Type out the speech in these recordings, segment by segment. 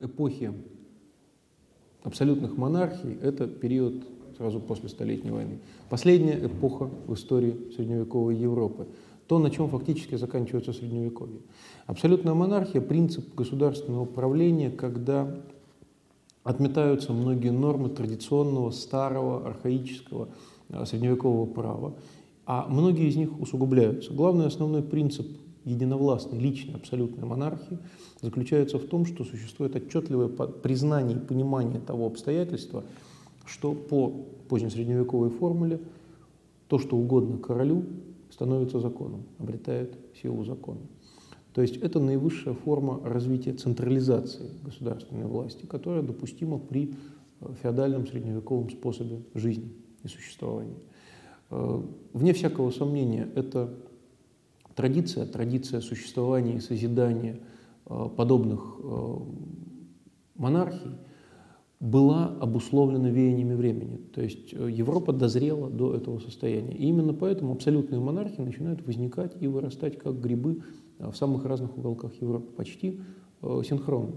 эпохи абсолютных монархий – это период сразу после Столетней войны. Последняя эпоха в истории средневековой Европы. То, на чем фактически заканчивается Средневековье. Абсолютная монархия – принцип государственного правления, когда отметаются многие нормы традиционного, старого, архаического э, средневекового права, а многие из них усугубляются. Главный основной принцип единовластной, личной, абсолютной монархии заключается в том, что существует отчетливое признание и понимание того обстоятельства, что по позднесредневековой формуле то, что угодно королю, становится законом, обретает силу закона. То есть это наивысшая форма развития централизации государственной власти, которая допустима при э, феодальном средневековом способе жизни и существования. Э, вне всякого сомнения, это традиция, традиция существования и созидания э, подобных э, монархий была обусловлена веяниями времени. То есть э, Европа дозрела до этого состояния. И именно поэтому абсолютные монархии начинают возникать и вырастать как грибы в самых разных уголках Европы, почти синхронно.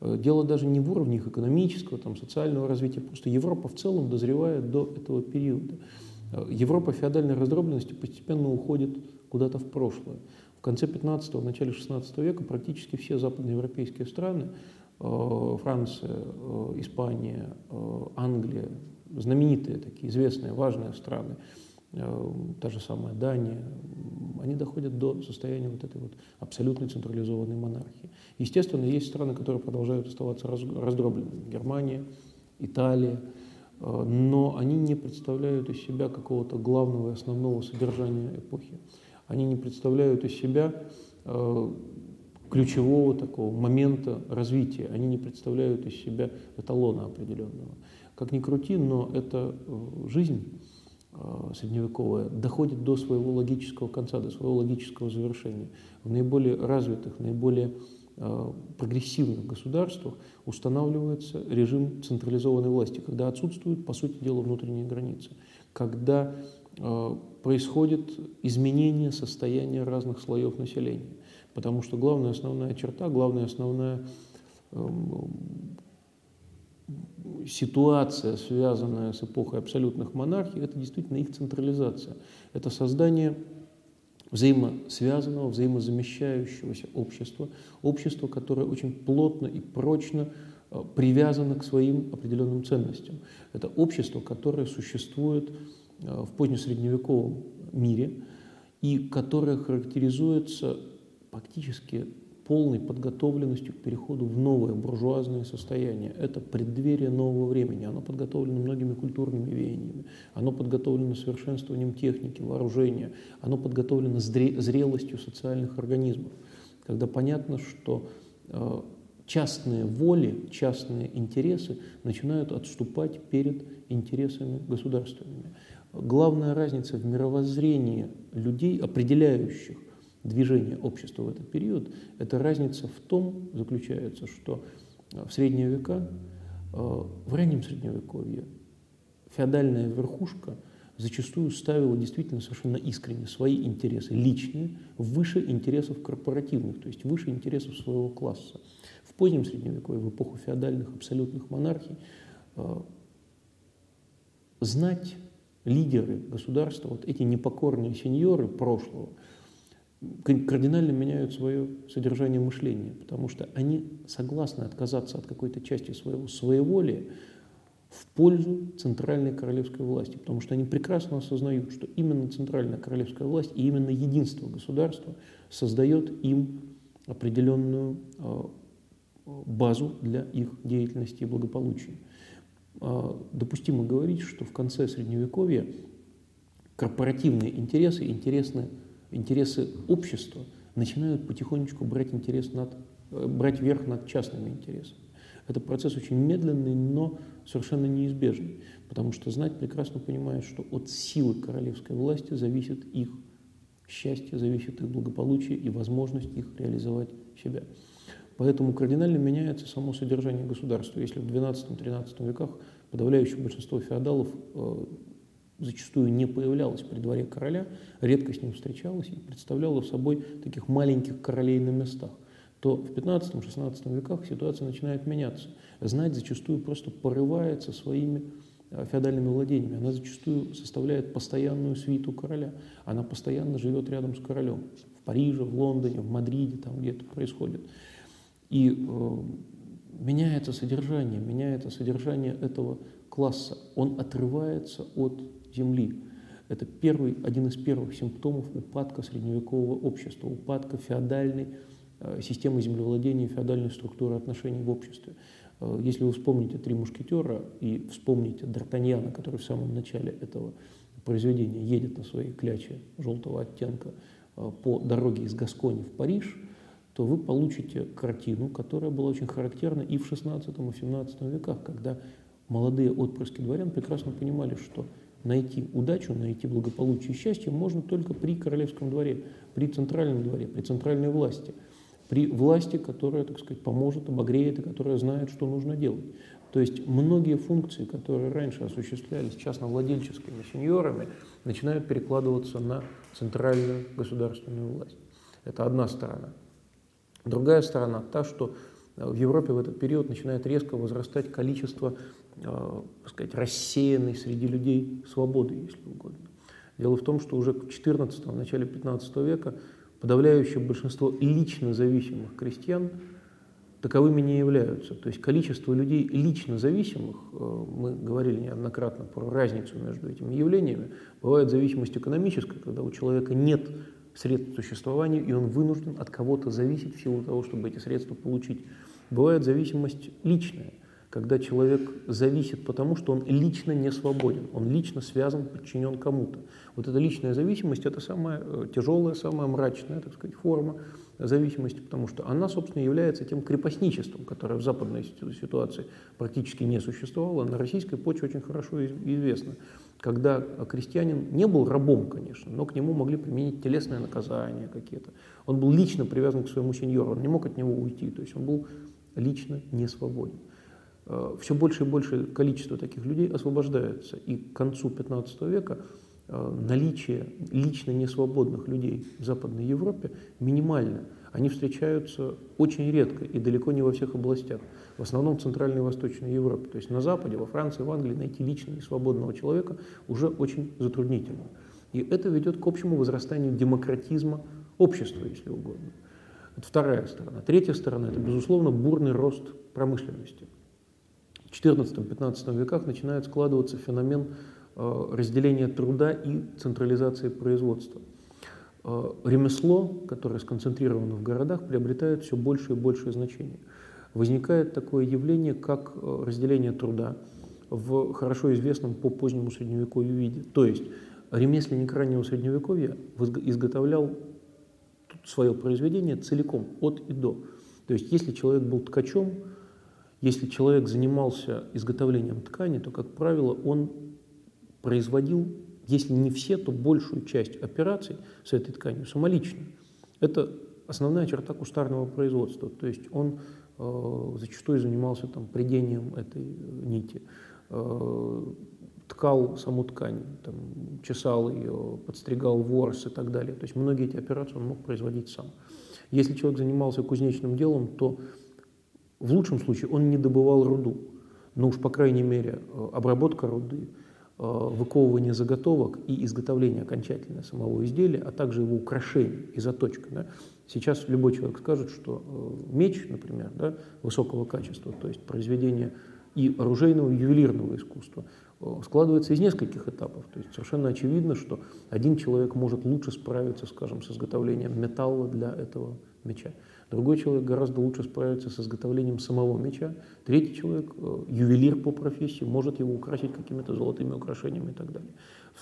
Дело даже не в уровне их экономического, там, социального развития, просто Европа в целом дозревает до этого периода. Европа феодальной раздробленности постепенно уходит куда-то в прошлое. В конце 15-го, начале 16 века практически все западноевропейские страны, э, Франция, э, Испания, э, Англия, знаменитые такие, известные, важные страны, та же самая Дания, они доходят до состояния вот этой вот абсолютной централизованной монархии. Естественно, есть страны, которые продолжают оставаться раздробленными. Германия, Италия, но они не представляют из себя какого-то главного и основного содержания эпохи они не представляют из себя э, ключевого такого момента развития, они не представляют из себя эталона определенного. Как ни крути, но эта э, жизнь э, средневековая доходит до своего логического конца, до своего логического завершения. В наиболее развитых, наиболее прогрессивных государствах устанавливается режим централизованной власти, когда отсутствуют, по сути дела, внутренние границы, когда происходит изменение состояния разных слоев населения. Потому что главная основная черта, главная основная эм, ситуация, связанная с эпохой абсолютных монархий, это действительно их централизация. Это создание взаимосвязанного, взаимозамещающегося общества, общества, которое очень плотно и прочно э, привязано к своим определенным ценностям. Это общество, которое существует Э, в позднесредневековом мире и которая характеризуется практически полной подготовленностью к переходу в новое буржуазное состояние. Это преддверие нового времени. Оно подготовлено многими культурными веяниями. Оно подготовлено совершенствованием техники, вооружения. Оно подготовлено зрелостью социальных организмов. Когда понятно, что э, частные воли, частные интересы начинают отступать перед интересами государственными главная разница в мировоззрении людей, определяющих движение общества в этот период, эта разница в том заключается, что э, в средние века, э, в раннем средневековье, феодальная верхушка зачастую ставила действительно совершенно искренне свои интересы личные выше интересов корпоративных, то есть выше интересов своего класса. В позднем средневековье, в эпоху феодальных абсолютных монархий, э, знать лидеры государства, вот эти непокорные сеньоры прошлого, кардинально меняют свое содержание мышления, потому что они согласны отказаться от какой-то части своего своеволия в пользу центральной королевской власти, потому что они прекрасно осознают, что именно центральная королевская власть и именно единство государства создает им определенную а, базу для их деятельности и благополучия. А, допустимо говорить, что в конце Средневековья корпоративные интересы, интересны, интересы общества начинают потихонечку брать, интерес над, э, брать верх над частными интересами. Это процесс очень медленный, но совершенно неизбежный, потому что знать прекрасно понимает, что от силы королевской власти зависит их счастье, зависит их благополучие и возможность их реализовать себя. Поэтому кардинально меняется само содержание государства. Если в XII-XIII веках подавляющее большинство феодалов э, зачастую не появлялось при дворе короля, редко с ним встречалось и представляло собой таких маленьких королей на местах, то в 15-16 веках ситуация начинает меняться. Знать зачастую просто порывается своими э, феодальными владениями. Она зачастую составляет постоянную свиту короля. Она постоянно живет рядом с королем. В Париже, в Лондоне, в Мадриде, там где это происходит. И э, меняется содержание, меняется содержание этого класса. Он отрывается от земли. Это первый, один из первых симптомов упадка средневекового общества, упадка феодальной э, системы землевладения, феодальной структуры отношений в обществе. Э, если вы вспомните «Три мушкетера» и вспомните Д'Артаньяна, который в самом начале этого произведения едет на своей кляче желтого оттенка по дороге из Гаскони в Париж, то вы получите картину, которая была очень характерна и в XVI и XVII веках, когда молодые отпрыски дворян прекрасно понимали, что найти удачу, найти благополучие и счастье можно только при королевском дворе, при центральном дворе, при центральной власти, при власти, которая, так сказать, поможет, обогреет и которая знает, что нужно делать. То есть многие функции, которые раньше осуществлялись частновладельческими сеньорами, начинают перекладываться на центральную государственную власть. Это одна сторона. Другая сторона та, что в Европе в этот период начинает резко возрастать количество Э, сказать, рассеянной среди людей свободы, если угодно. Дело в том, что уже в XIV, в начале XV века подавляющее большинство лично зависимых крестьян таковыми не являются. То есть количество людей лично зависимых, э, мы говорили неоднократно про разницу между этими явлениями, бывает зависимость экономическая, когда у человека нет средств к существованию, и он вынужден от кого-то зависеть в силу того, чтобы эти средства получить. Бывает зависимость личная – когда человек зависит потому, что он лично не свободен, он лично связан, подчинен кому-то. Вот эта личная зависимость – это самая э, тяжелая, самая мрачная, так сказать, форма зависимости, потому что она, собственно, является тем крепостничеством, которое в западной ситуации практически не существовало, на российской почве очень хорошо известно. Когда крестьянин не был рабом, конечно, но к нему могли применить телесные наказания какие-то. Он был лично привязан к своему сеньору, он не мог от него уйти, то есть он был лично не свободен. Э, все больше и больше количество таких людей освобождается. И к концу 15 века э, наличие лично несвободных людей в Западной Европе минимально. Они встречаются очень редко и далеко не во всех областях. В основном в Центральной и Восточной Европе. То есть на Западе, во Франции, в Англии найти лично несвободного человека уже очень затруднительно. И это ведет к общему возрастанию демократизма общества, если угодно. Это вторая сторона. Третья сторона – это, безусловно, бурный рост промышленности. XIV-XV веках начинает складываться феномен э, разделения труда и централизации производства. Э, ремесло, которое сконцентрировано в городах, приобретает все больше и большее значение. Возникает такое явление, как э, разделение труда в хорошо известном по позднему средневековью виде. То есть ремесленник раннего средневековья изготовлял свое произведение целиком, от и до. То есть если человек был ткачом, если человек занимался изготовлением ткани, то, как правило, он производил, если не все, то большую часть операций с этой тканью самолично. Это основная черта кустарного производства. То есть он зачастую занимался там, придением этой нити, э, ткал саму ткань, там, чесал ее, подстригал ворс и так далее. То есть многие эти операции он мог производить сам. Если человек занимался кузнечным делом, то в лучшем случае он не добывал руду, но уж по крайней мере э, обработка руды, э, выковывание заготовок и изготовление окончательно самого изделия, а также его украшение и заточка. Да? Сейчас любой человек скажет, что э, меч, например, да, высокого качества, то есть произведение и оружейного, и ювелирного искусства, складывается из нескольких этапов. То есть совершенно очевидно, что один человек может лучше справиться, скажем, с изготовлением металла для этого меча. Другой человек гораздо лучше справится с изготовлением самого меча. Третий человек, э, ювелир по профессии, может его украсить какими-то золотыми украшениями и так далее.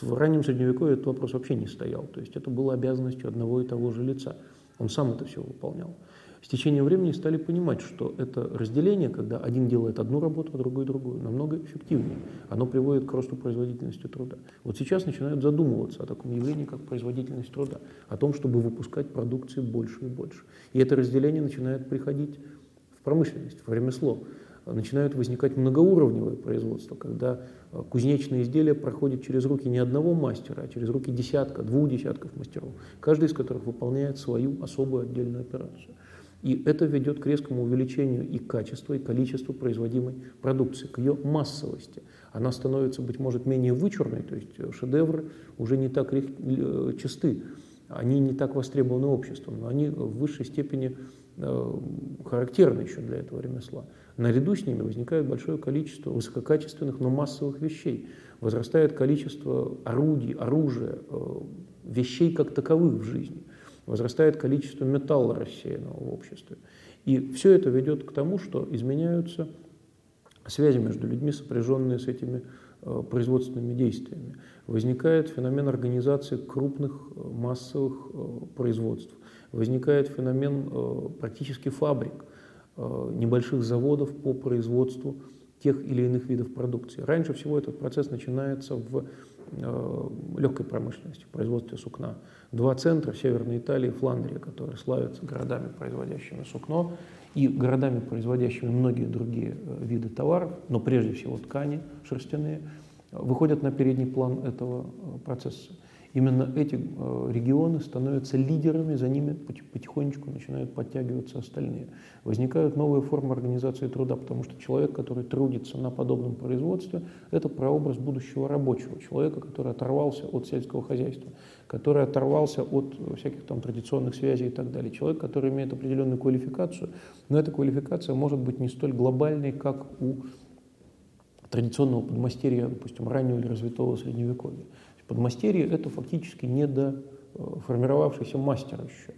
В раннем Средневековье этот вопрос вообще не стоял. То есть это было обязанностью одного и того же лица. Он сам это все выполнял с течением времени стали понимать, что это разделение, когда один делает одну работу, а другой другую, намного эффективнее. Оно приводит к росту производительности труда. Вот сейчас начинают задумываться о таком явлении, как производительность труда, о том, чтобы выпускать продукции больше и больше. И это разделение начинает приходить в промышленность, в ремесло. Начинают возникать многоуровневые производства, когда э, кузнечные изделия проходят через руки не одного мастера, а через руки десятка, двух десятков мастеров, каждый из которых выполняет свою особую отдельную операцию. И это ведет к резкому увеличению и качества, и количества производимой продукции, к ее массовости. Она становится, быть может, менее вычурной, то есть шедевры уже не так э, чисты, они не так востребованы обществом, но они в высшей степени э, характерны еще для этого ремесла. Наряду с ними возникает большое количество высококачественных, но массовых вещей. Возрастает количество орудий, оружия, э, вещей как таковых в жизни. Возрастает количество металла рассеянного в обществе. И все это ведет к тому, что изменяются связи между людьми, сопряженные с этими э, производственными действиями. Возникает феномен организации крупных массовых производств. Возникает феномен практически фабрик – Э, небольших заводов по производству тех или иных видов продукции. Раньше всего этот процесс начинается в э, легкой промышленности, производстве сукна. Два центра Северной Италии и Фландрия, которые славятся городами, производящими сукно, и городами, производящими многие другие э, виды товаров, но прежде всего ткани шерстяные, выходят на передний план этого процесса. Именно эти э, регионы становятся лидерами, за ними потихонечку начинают подтягиваться остальные. Возникают новые формы организации труда, потому что человек, который трудится на подобном производстве, это прообраз будущего рабочего, человека, который оторвался от сельского хозяйства, который оторвался от всяких там традиционных связей и так далее. Человек, который имеет определенную квалификацию, но эта квалификация может быть не столь глобальной, как у традиционного подмастерья, допустим, раннего или развитого средневековья. Подмастерье – это фактически недоформировавшийся мастер еще.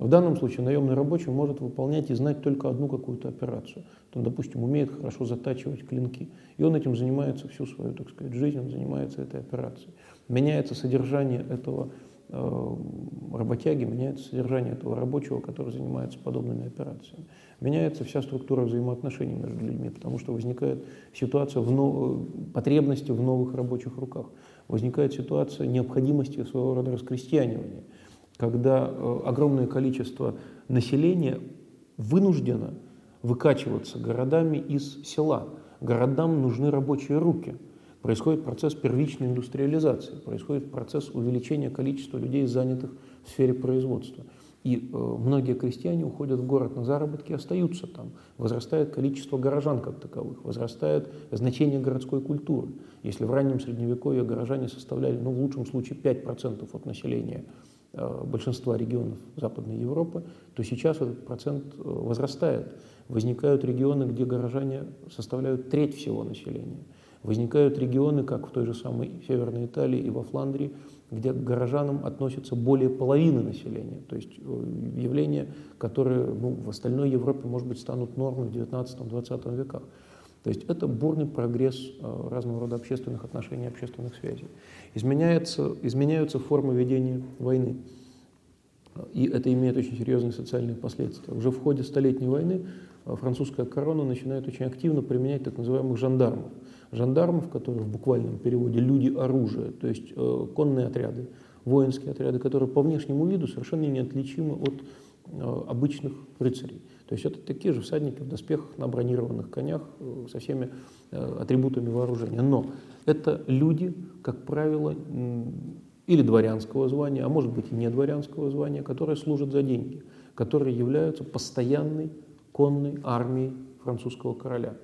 В данном случае наемный рабочий может выполнять и знать только одну какую-то операцию. Он, допустим, умеет хорошо затачивать клинки. И он этим занимается всю свою, так сказать, жизнь, он занимается этой операцией. Меняется содержание этого э, работяги, меняется содержание этого рабочего, который занимается подобными операциями. Меняется вся структура взаимоотношений между людьми, потому что возникает ситуация в нов... потребности в новых рабочих руках возникает ситуация необходимости своего рода раскрестьянивания, когда э, огромное количество населения вынуждено выкачиваться городами из села. Городам нужны рабочие руки. Происходит процесс первичной индустриализации, происходит процесс увеличения количества людей, занятых в сфере производства – и э, многие крестьяне уходят в город на заработки остаются там. Возрастает количество горожан как таковых, возрастает значение городской культуры. Если в раннем средневековье горожане составляли, ну, в лучшем случае, 5% от населения э, большинства регионов Западной Европы, то сейчас этот процент э, возрастает. Возникают регионы, где горожане составляют треть всего населения. Возникают регионы, как в той же самой Северной Италии и во Фландрии, где к горожанам относятся более половины населения. То есть э, явления, которые ну, в остальной Европе, может быть, станут нормой в 19-20 веках. То есть это бурный прогресс э, разного рода общественных отношений, общественных связей. Изменяется, изменяются формы ведения войны. И это имеет очень серьезные социальные последствия. Уже в ходе Столетней войны э, французская корона начинает очень активно применять так называемых жандармов – жандармов, которые в буквальном переводе люди оружия, то есть э, конные отряды, воинские отряды, которые по внешнему виду совершенно неотличимы от э, обычных рыцарей. То есть это такие же всадники в доспехах, на бронированных конях, э, со всеми э, атрибутами вооружения. Но это люди, как правило, или дворянского звания, а может быть и не дворянского звания, которые служат за деньги, которые являются постоянной конной армией французского короля.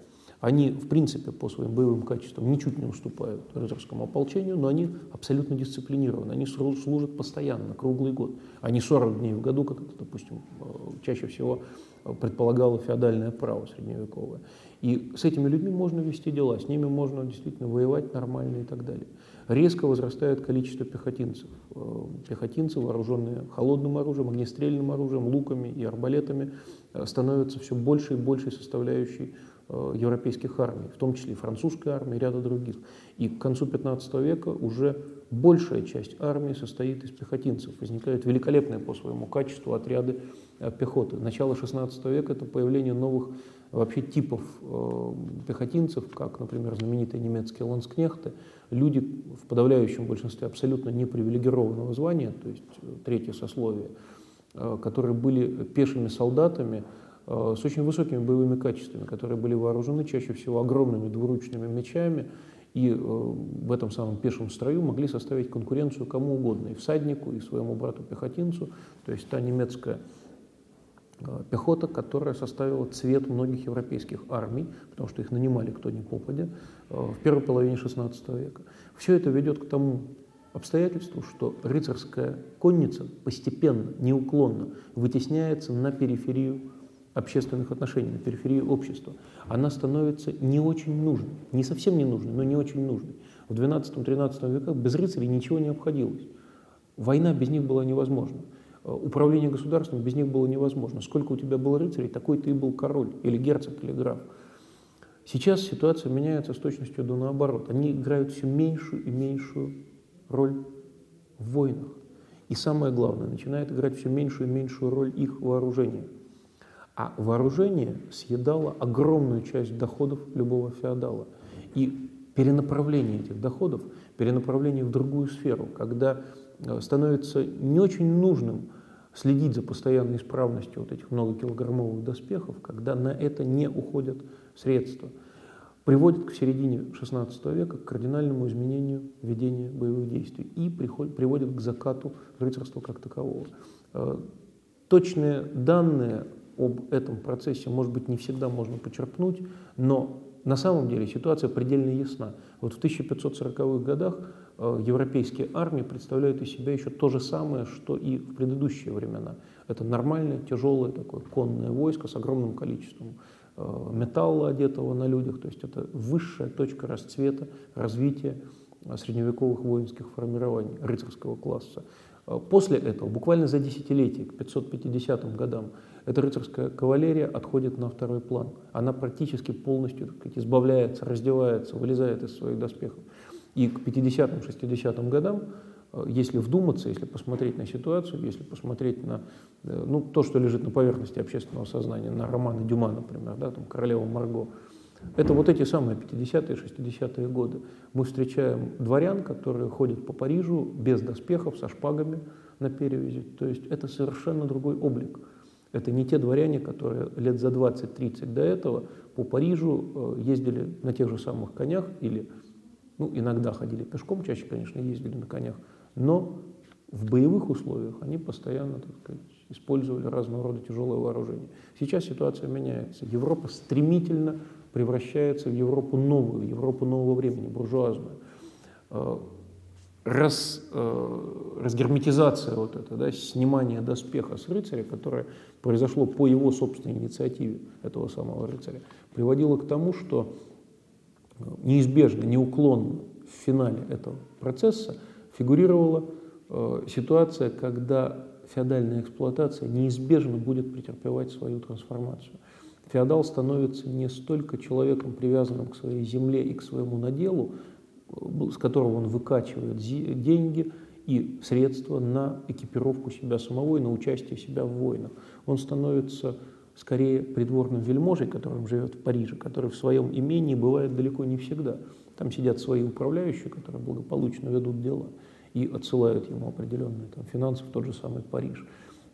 Они, в принципе, по своим боевым качествам ничуть не уступают рыцарскому ополчению, но они абсолютно дисциплинированы. Они служат постоянно, круглый год, не 40 дней в году, как это, допустим, э, чаще всего предполагало феодальное право средневековое. И с этими людьми можно вести дела, с ними можно действительно воевать нормально и так далее. Резко возрастает количество пехотинцев. Э, пехотинцы, вооруженные холодным оружием, огнестрельным оружием, луками и арбалетами, э, становятся все больше и большей составляющей Э, европейских армий, в том числе французской армии и ряда других. И к концу 15 века уже большая часть армии состоит из пехотинцев. Возникают великолепные по своему качеству отряды э, пехоты. Начало 16 века – это появление новых вообще типов э, пехотинцев, как, например, знаменитые немецкие ланскнехты, люди в подавляющем большинстве абсолютно непривилегированного звания, то есть третье сословие, которые были пешими солдатами, Э, с очень высокими боевыми качествами, которые были вооружены чаще всего огромными двуручными мечами и э, в этом самом пешем строю могли составить конкуренцию кому угодно, и всаднику, и своему брату-пехотинцу. То есть та немецкая пехота, которая составила цвет многих европейских армий, потому что их нанимали кто ни попадя, в первой половине XVI века. Все это ведет к тому обстоятельству, что рыцарская конница постепенно, неуклонно вытесняется на периферию общественных отношений, на периферию общества. Она становится не очень нужной, не совсем не нужной, но не очень нужной. В XII-XIII веках без рыцарей ничего не обходилось. Война без них была невозможна. Управление государством без них было невозможно. Сколько у тебя было рыцарей, такой ты и был король, или герцог, или граф. Сейчас ситуация меняется с точностью до наоборот. Они играют все меньшую и меньшую роль в войнах. И самое главное, начинает играть все меньшую и меньшую роль их вооружения. А вооружение съедало огромную часть доходов любого феодала. И перенаправление этих доходов, перенаправление в другую сферу, когда э, становится не очень нужным следить за постоянной исправностью вот этих многокилограммовых доспехов, когда на это не уходят средства – приводит к середине XVI века к кардинальному изменению ведения боевых действий и приходит, приводит к закату рыцарства как такового. Э, точные данные об этом процессе, может быть, не всегда можно почерпнуть, но на самом деле ситуация предельно ясна. Вот в 1540-х годах э, европейские армии представляют из себя еще то же самое, что и в предыдущие времена. Это нормальное, тяжелое такое конное войско с огромным количеством Э, металла, одетого на людях, то есть это высшая точка расцвета, развития э, средневековых воинских формирований рыцарского класса. Э, после этого, буквально за десятилетие, к 550 годам, эта рыцарская кавалерия отходит на второй план. Она практически полностью сказать, избавляется, раздевается, вылезает из своих доспехов. И к 50-60 годам Э, если вдуматься, если посмотреть на ситуацию, если посмотреть на э, ну, то, что лежит на поверхности общественного сознания, на романы Дюма, например, да, там, «Королева Марго», это вот эти самые 50-е, 60-е годы. Мы встречаем дворян, которые ходят по Парижу без доспехов, со шпагами на перевязи. То есть это совершенно другой облик. Это не те дворяне, которые лет за 20-30 до этого по Парижу э, ездили на тех же самых конях или ну, иногда ходили пешком, чаще, конечно, ездили на конях, но в боевых условиях они постоянно так сказать, использовали разного рода тяжелое вооружение. Сейчас ситуация меняется. Европа стремительно превращается в Европу новую, Европу нового времени, буржуазную. Э, раз, э, разгерметизация вот это, да, снимание доспеха с рыцаря, которое произошло по его собственной инициативе, этого самого рыцаря, приводило к тому, что неизбежно, неуклонно в финале этого процесса фигурировала э, ситуация, когда феодальная эксплуатация неизбежно будет претерпевать свою трансформацию. Феодал становится не столько человеком, привязанным к своей земле и к своему наделу, э, с которого он выкачивает деньги и средства на экипировку себя самого и на участие себя в войнах. Он становится скорее придворным вельможей, которым живет в Париже, который в своем имении бывает далеко не всегда. Там сидят свои управляющие, которые благополучно ведут дела и отсылают ему определенные там, финансы в тот же самый Париж.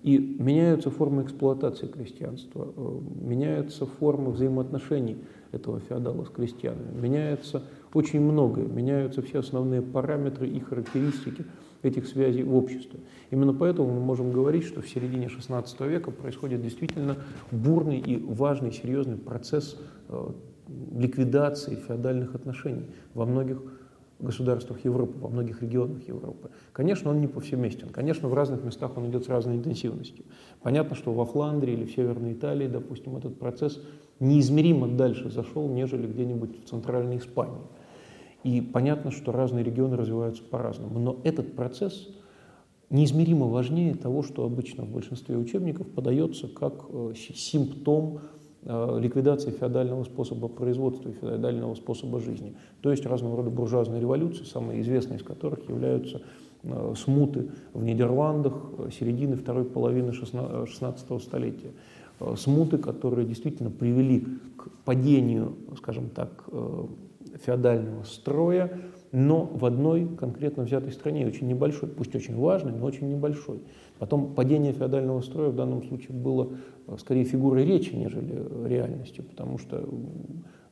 И меняются формы эксплуатации крестьянства, э, меняются формы взаимоотношений этого феодала с крестьянами, меняется очень многое, меняются все основные параметры и характеристики этих связей в обществе. Именно поэтому мы можем говорить, что в середине XVI века происходит действительно бурный и важный, серьезный процесс э, ликвидации феодальных отношений во многих государствах Европы, во многих регионах Европы. Конечно, он не повсеместен. Конечно, в разных местах он идет с разной интенсивностью. Понятно, что во Фландрии или в Северной Италии, допустим, этот процесс неизмеримо дальше зашел, нежели где-нибудь в Центральной Испании. И понятно, что разные регионы развиваются по-разному. Но этот процесс неизмеримо важнее того, что обычно в большинстве учебников подается как э, симптом ликвидации феодального способа производства и феодального способа жизни. То есть разного рода буржуазные революции, самые известные из которых являются э, смуты в Нидерландах середины второй половины 16 столетия. Смуты, которые действительно привели к падению, скажем так, феодального строя, но в одной конкретно взятой стране, очень небольшой, пусть очень важной, но очень небольшой. Потом падение феодального строя в данном случае было э, скорее фигурой речи, нежели реальностью, потому что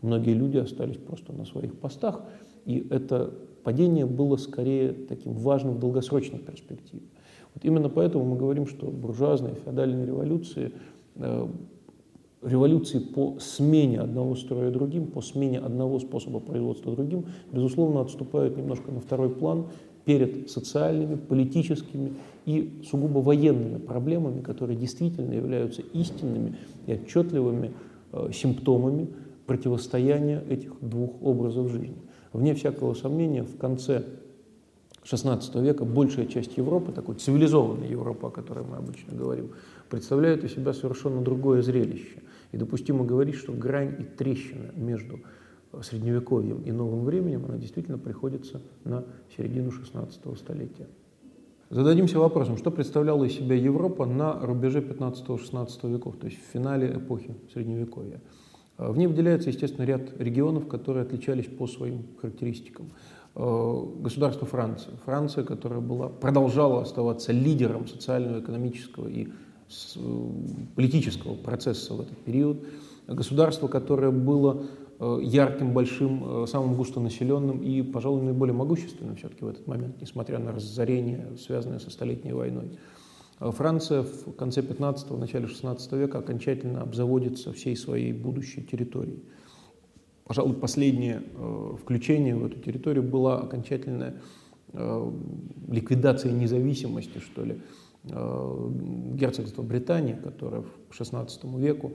многие люди остались просто на своих постах, и это падение было скорее таким важным в долгосрочной перспективе. Вот именно поэтому мы говорим, что буржуазные феодальные революции революции по смене одного строя другим, по смене одного способа производства другим, безусловно, отступают немножко на второй план перед социальными, политическими и сугубо военными проблемами, которые действительно являются истинными и отчетливыми э, симптомами противостояния этих двух образов жизни. Вне всякого сомнения, в конце XVI века большая часть Европы, такой цивилизованной Европы, о которой мы обычно говорим, представляет из себя совершенно другое зрелище. И допустимо говорить, что грань и трещина между средневековьем и новым временем, она действительно приходится на середину XVI столетия. Зададимся вопросом, что представляла из себя Европа на рубеже 15-16 веков, то есть в финале эпохи Средневековья. В ней выделяется, естественно, ряд регионов, которые отличались по своим характеристикам. Э, государство Франции. Франция, которая была, продолжала оставаться лидером социального, экономического и Э, политического процесса в этот период. Государство, которое было э, ярким, большим, самым густонаселенным и, пожалуй, наиболее могущественным все-таки в этот момент, несмотря на разорение, связанное со Столетней войной. Франция в конце 15-го, начале 16 века окончательно обзаводится всей своей будущей территорией. Пожалуй, последнее включение в эту территорию была окончательная ликвидация независимости, что ли, Э, герцогство Британии, которое к XVI веку,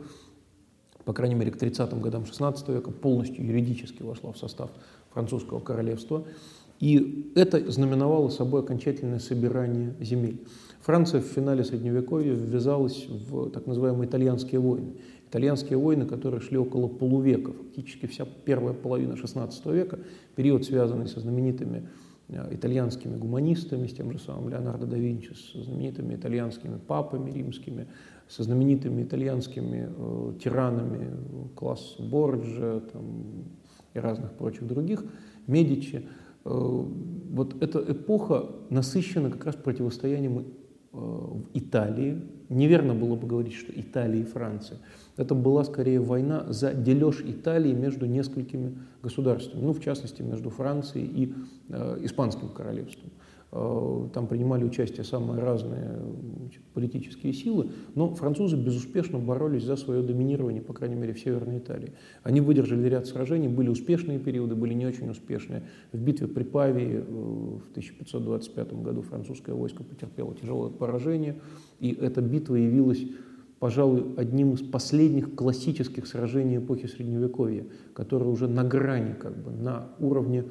по крайней мере к 30-м годам XVI века, полностью юридически вошла в состав французского королевства. И это знаменовало собой окончательное собирание земель. Франция в финале Средневековья ввязалась в так называемые итальянские войны. Итальянские войны, которые шли около полувека, фактически вся первая половина XVI века, период, связанный со знаменитыми Э, итальянскими гуманистами, с тем же самым Леонардо да Винчи, с знаменитыми итальянскими папами римскими, со знаменитыми итальянскими э, тиранами класс Борджа там, и разных прочих других, Медичи. Э, вот эта эпоха насыщена как раз противостоянием э, в Италии. Неверно было бы говорить, что Италия и Франция – это была скорее война за дележ Италии между несколькими государствами, ну, в частности, между Францией и э, Испанским королевством. Э, там принимали участие самые разные значит, политические силы, но французы безуспешно боролись за свое доминирование, по крайней мере, в Северной Италии. Они выдержали ряд сражений, были успешные периоды, были не очень успешные. В битве при Павии э, в 1525 году французское войско потерпело тяжелое поражение, и эта битва явилась пожалуй, одним из последних классических сражений эпохи Средневековья, которое уже на грани, как бы, на уровне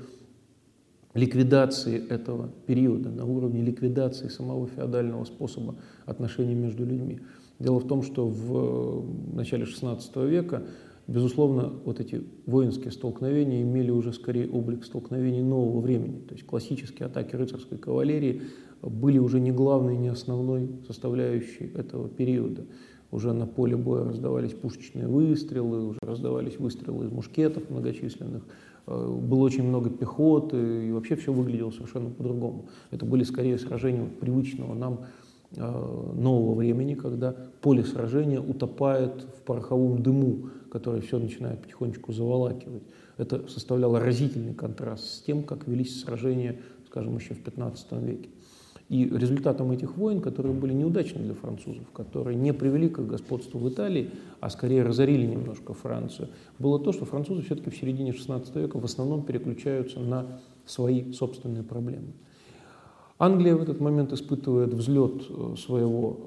ликвидации этого периода, на уровне ликвидации самого феодального способа отношений между людьми. Дело в том, что в начале XVI века, безусловно, вот эти воинские столкновения имели уже скорее облик столкновений нового времени. То есть классические атаки рыцарской кавалерии были уже не главной, не основной составляющей этого периода уже на поле боя раздавались пушечные выстрелы, уже раздавались выстрелы из мушкетов многочисленных, э, было очень много пехоты, и вообще все выглядело совершенно по-другому. Это были скорее сражения привычного нам э, нового времени, когда поле сражения утопает в пороховом дыму, который все начинает потихонечку заволакивать. Это составляло разительный контраст с тем, как велись сражения, скажем, еще в XV веке. И результатом этих войн, которые были неудачны для французов, которые не привели к господству в Италии, а скорее разорили немножко Францию, было то, что французы все-таки в середине XVI века в основном переключаются на свои собственные проблемы. Англия в этот момент испытывает взлет э, своего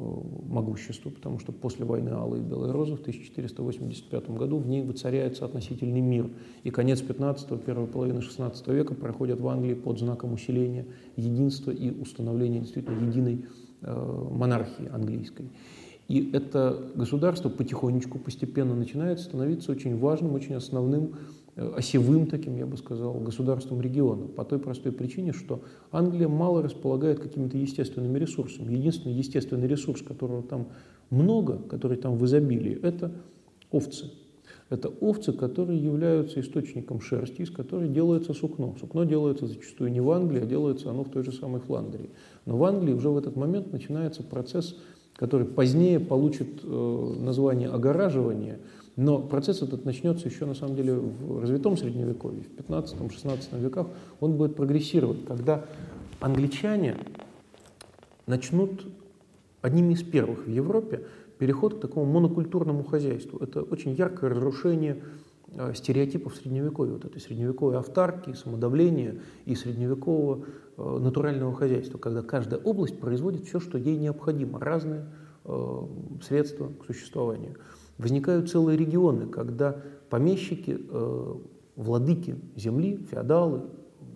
э, могущества, потому что после войны Алой и Белой Розы в 1485 году в ней воцаряется относительный мир. И конец 15-го, первая половина 16 века проходят в Англии под знаком усиления единства и установления действительно единой э, монархии английской. И это государство потихонечку, постепенно начинает становиться очень важным, очень основным осевым таким, я бы сказал, государством региона. По той простой причине, что Англия мало располагает какими-то естественными ресурсами. Единственный естественный ресурс, которого там много, который там в изобилии, это овцы. Это овцы, которые являются источником шерсти, из которой делается сукно. Сукно делается зачастую не в Англии, а делается оно в той же самой Фландрии. Но в Англии уже в этот момент начинается процесс, который позднее получит э, название огораживания – но процесс этот начнется еще, на самом деле, в развитом Средневековье, в 15-16 веках он будет прогрессировать, когда англичане начнут одними из первых в Европе переход к такому монокультурному хозяйству. Это очень яркое разрушение э, стереотипов средневековья, вот этой средневековой автарки, самодавления и средневекового э, натурального хозяйства, когда каждая область производит все, что ей необходимо, разные э, средства к существованию. Возникают целые регионы, когда помещики, владыки земли, феодалы,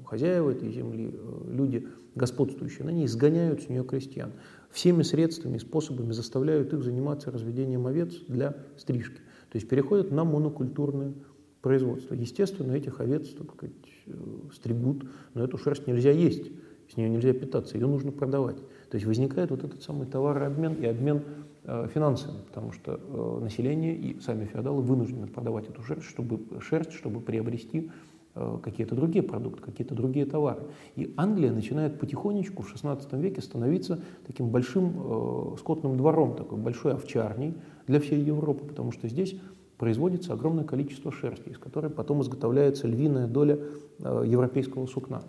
хозяева этой земли, люди господствующие на ней, изгоняют с нее крестьян всеми средствами способами заставляют их заниматься разведением овец для стрижки. То есть переходят на монокультурное производство. Естественно, этих овец так сказать, э, стригут, но эту шерсть нельзя есть, с нее нельзя питаться, ее нужно продавать. То есть возникает вот этот самый товарообмен и обмен э, финансами, потому что э, население и сами феодалы вынуждены продавать эту шерсть, чтобы, шерсть, чтобы приобрести Э, какие-то другие продукты, какие-то другие товары. И Англия начинает потихонечку в XVI веке становиться таким большим э, скотным двором, такой большой овчарней для всей Европы, потому что здесь производится огромное количество шерсти, из которой потом изготовляется львиная доля э, европейского сукна.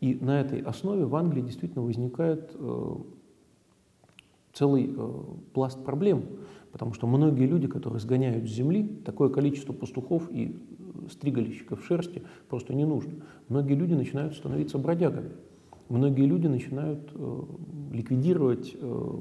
И на этой основе в Англии действительно возникает э, целый э, пласт проблем, потому что многие люди, которые сгоняют с земли, такое количество пастухов и стригалищиков шерсти просто не нужно. Многие люди начинают становиться бродягами. Многие люди начинают э, ликвидировать, э,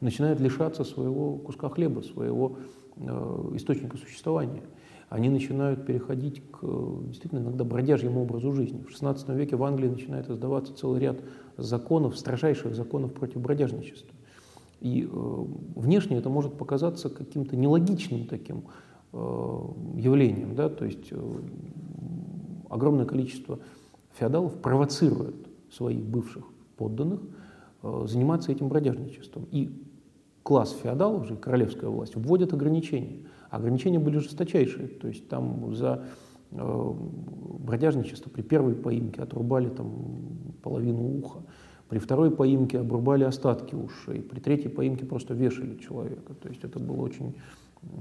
начинают лишаться своего куска хлеба, своего э, источника существования. Они начинают переходить к действительно иногда бродяжьему образу жизни. В XVI веке в Англии начинает издаваться целый ряд законов, строжайших законов против бродяжничества. И э, внешне это может показаться каким-то нелогичным таким Э, явлением. Да? То есть э, огромное количество феодалов провоцирует своих бывших подданных э, заниматься этим бродяжничеством. И класс феодалов же, королевская власть, вводят ограничения. Ограничения были жесточайшие. То есть там за бродяжничество при первой поимке отрубали там половину уха, при второй поимке обрубали остатки ушей, при третьей поимке просто вешали человека. То есть это было очень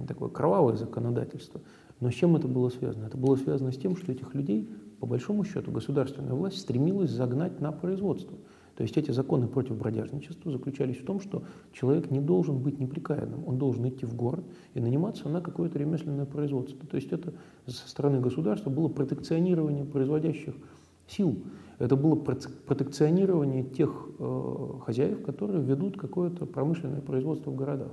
такое кровавое законодательство. Но с чем это было связано? Это было связано с тем, что этих людей, по большому счету, государственная власть стремилась загнать на производство. То есть эти законы против бродяжничества заключались в том, что человек не должен быть неприкаянным, он должен идти в город и наниматься на какое-то ремесленное производство. То есть это со стороны государства было протекционирование производящих сил. Это было протекционирование тех э, хозяев, которые ведут какое-то промышленное производство в городах.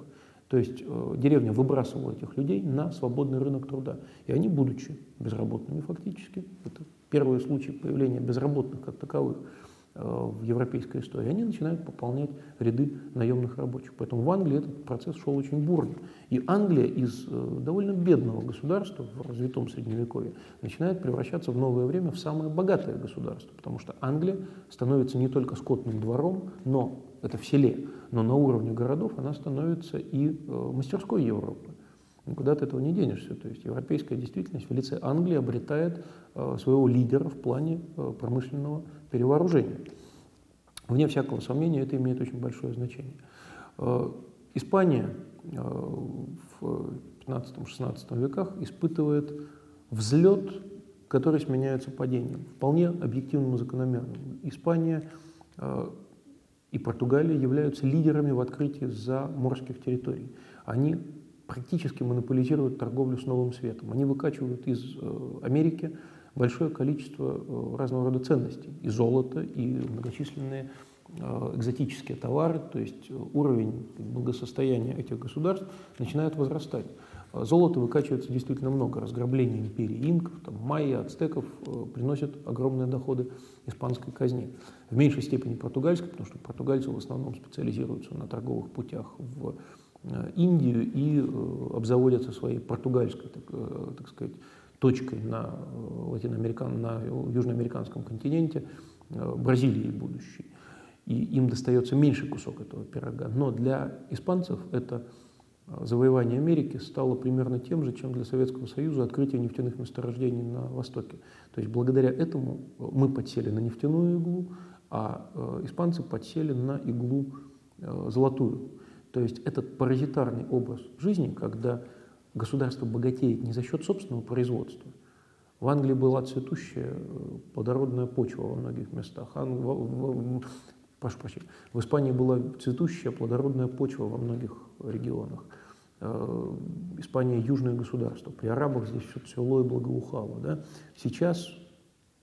То есть э, деревня выбрасывала этих людей на свободный рынок труда. И они, будучи безработными фактически, это первый случай появления безработных как таковых в европейской истории, они начинают пополнять ряды наемных рабочих. Поэтому в Англии этот процесс шел очень бурно. И Англия из э, довольно бедного государства в развитом средневековье начинает превращаться в новое время в самое богатое государство, потому что Англия становится не только скотным двором, но это в селе, но на уровне городов она становится и э, мастерской Европы. Никуда ты этого не денешься. То есть европейская действительность в лице Англии обретает э, своего лидера в плане э, промышленного перевооружения. Вне всякого сомнения это имеет очень большое значение. Испания в 15-16 веках испытывает взлет, который сменяется падением, вполне объективным и закономерным. Испания и Португалия являются лидерами в открытии заморских территорий. Они практически монополизируют торговлю с Новым Светом. Они выкачивают из э, Америки большое количество э, разного рода ценностей. И золото, и многочисленные э, экзотические товары, то есть уровень благосостояния этих государств начинает возрастать. Золота выкачивается действительно много. Разграбление империи инков, там, майя, ацтеков э, приносят огромные доходы испанской казне. В меньшей степени португальской, потому что португальцы в основном специализируются на торговых путях в э, Индию и э, обзаводятся своей португальской, так, э, так сказать, точкой на, э, латиноамерикан, на южноамериканском континенте, э, Бразилии будущей. И им достается меньший кусок этого пирога. Но для испанцев это завоевание Америки стало примерно тем же, чем для Советского Союза открытие нефтяных месторождений на Востоке. То есть благодаря этому мы подсели на нефтяную иглу, а э, испанцы подсели на иглу э, золотую. То есть этот паразитарный образ жизни, когда государство богатеет не за счет собственного производства. В Англии была цветущая э, плодородная почва во многих местах. прошу прощения, в Испании была цветущая плодородная почва во многих регионах. Э, Испания южное государство. При арабах здесь все цвело и благоухало. Да? Сейчас,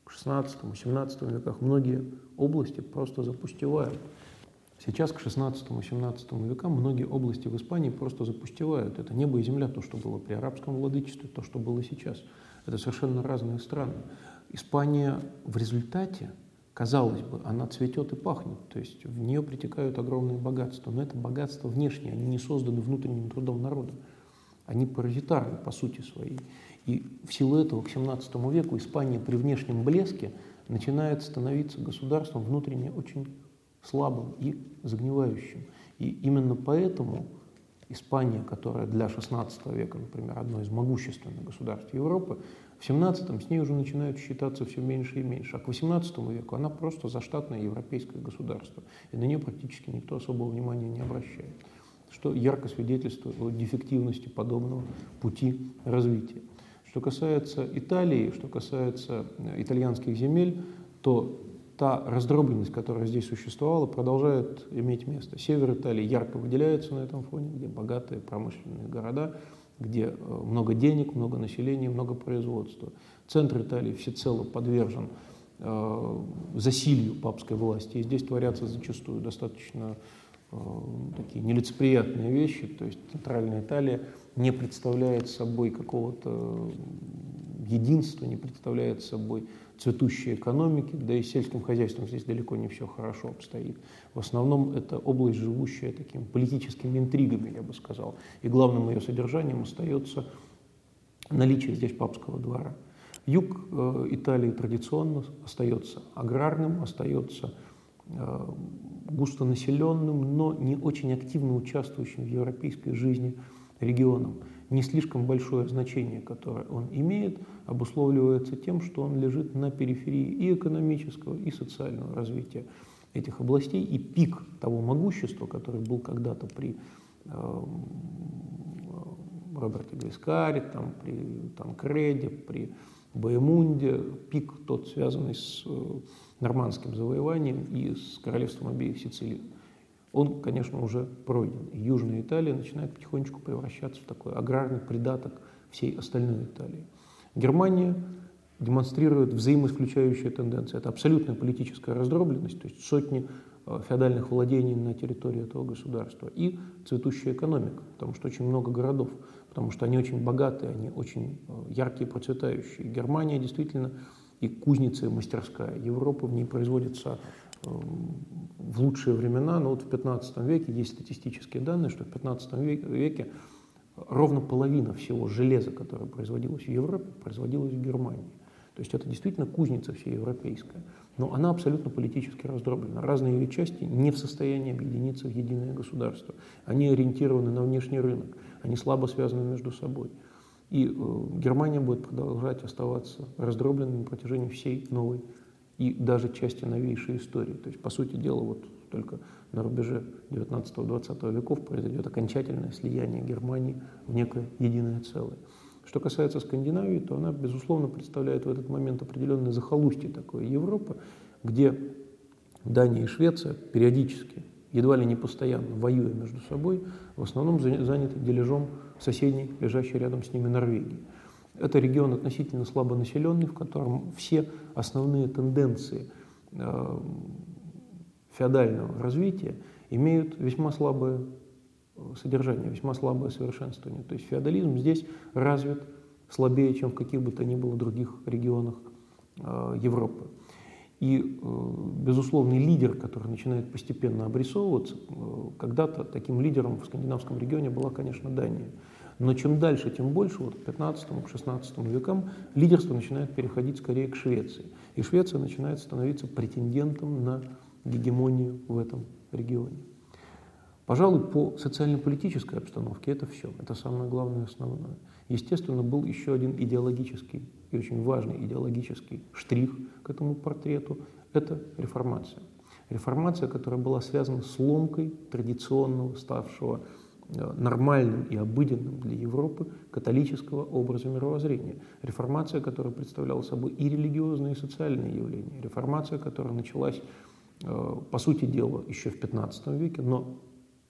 в 16-17 веках, многие области просто запустевают. Сейчас к 16-17 векам многие области в Испании просто запустевают. Это небо и земля, то, что было при арабском владычестве, то, что было сейчас. Это совершенно разные страны. Испания в результате, казалось бы, она цветет и пахнет, то есть в нее притекают огромные богатства, но это богатства внешние, они не созданы внутренним трудом народа. Они паразитарны по сути своей. И в силу этого к 17 веку Испания при внешнем блеске начинает становиться государством внутренне очень слабым и загнивающим. И именно поэтому Испания, которая для XVI века, например, одно из могущественных государств Европы, в XVII с ней уже начинают считаться все меньше и меньше. А к XVIII веку она просто заштатное европейское государство. И на нее практически никто особого внимания не обращает. Что ярко свидетельствует о дефективности подобного пути развития. Что касается Италии, что касается э, итальянских земель, то та раздробленность, которая здесь существовала, продолжает иметь место. Север Италии ярко выделяется на этом фоне, где богатые промышленные города, где э, много денег, много населения, много производства. Центр Италии всецело подвержен э, засилью папской власти, и здесь творятся зачастую достаточно э, такие нелицеприятные вещи, то есть центральная Италия не представляет собой какого-то единства, не представляет собой цветущей экономики, да и сельским хозяйством здесь далеко не все хорошо обстоит. В основном это область, живущая такими политическими интригами, я бы сказал. И главным ее содержанием остается наличие здесь папского двора. Юг э, Италии традиционно остается аграрным, остается э, густонаселенным, но не очень активно участвующим в европейской жизни регионом не слишком большое значение, которое он имеет, обусловливается тем, что он лежит на периферии и экономического, и социального развития этих областей, и пик того могущества, который был когда-то при э, Роберте Гвискаре, там, при Танкреде, при Боемунде, пик тот, связанный с э, нормандским завоеванием и с королевством обеих Сицилий он, конечно, уже пройден. Южная Италия начинает потихонечку превращаться в такой аграрный придаток всей остальной Италии. Германия демонстрирует взаимоисключающие тенденции. Это абсолютная политическая раздробленность, то есть сотни э, феодальных владений на территории этого государства и цветущая экономика, потому что очень много городов, потому что они очень богатые, они очень э, яркие, процветающие. Германия действительно и кузница, и мастерская. Европа в ней производится в лучшие времена, но вот в 15 веке есть статистические данные, что в 15 веке ровно половина всего железа, которое производилось в Европе, производилось в Германии. То есть это действительно кузница всеевропейская. Но она абсолютно политически раздроблена. Разные ее части не в состоянии объединиться в единое государство. Они ориентированы на внешний рынок, они слабо связаны между собой. И э, Германия будет продолжать оставаться раздробленной на протяжении всей новой и даже части новейшей истории. То есть, по сути дела, вот только на рубеже 19-20 веков произойдет окончательное слияние Германии в некое единое целое. Что касается Скандинавии, то она, безусловно, представляет в этот момент определенное захолустье такой Европы, где Дания и Швеция периодически, едва ли не постоянно, воюя между собой, в основном заняты дележом соседней, лежащей рядом с ними Норвегии. Это регион относительно слабо населенный, в котором все основные тенденции э, феодального развития имеют весьма слабое э, содержание, весьма слабое совершенствование. То есть феодализм здесь развит слабее, чем в каких бы то ни было других регионах э, Европы. И безусловный лидер, который начинает постепенно обрисовываться, когда-то таким лидером в скандинавском регионе была, конечно, Дания. Но чем дальше, тем больше, вот к 15-16 векам, лидерство начинает переходить скорее к Швеции. И Швеция начинает становиться претендентом на гегемонию в этом регионе. Пожалуй, по социально-политической обстановке это все, это самое главное основное. Естественно, был еще один идеологический и очень важный идеологический штрих к этому портрету – это реформация. Реформация, которая была связана с ломкой традиционного, ставшего нормальным и обыденным для Европы католического образа мировоззрения. Реформация, которая представляла собой и религиозные, и социальные явления. Реформация, которая началась э, по сути дела, еще в 15 веке, но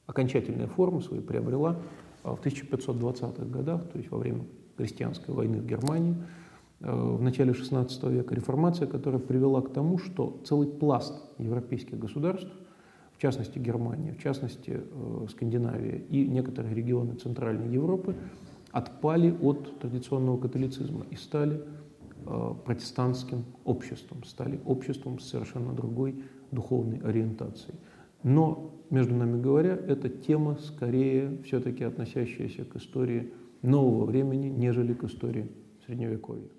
окончательные формы свои приобрела в 1520-х годах, то есть во время крестьянской войны в Германии, в начале XVI века, реформация, которая привела к тому, что целый пласт европейских государств, частности Германия, в частности Скандинавия и некоторые регионы Центральной Европы, отпали от традиционного католицизма и стали э, протестантским обществом, стали обществом с совершенно другой духовной ориентацией. Но, между нами говоря, эта тема скорее все-таки относящаяся к истории нового времени, нежели к истории Средневековья.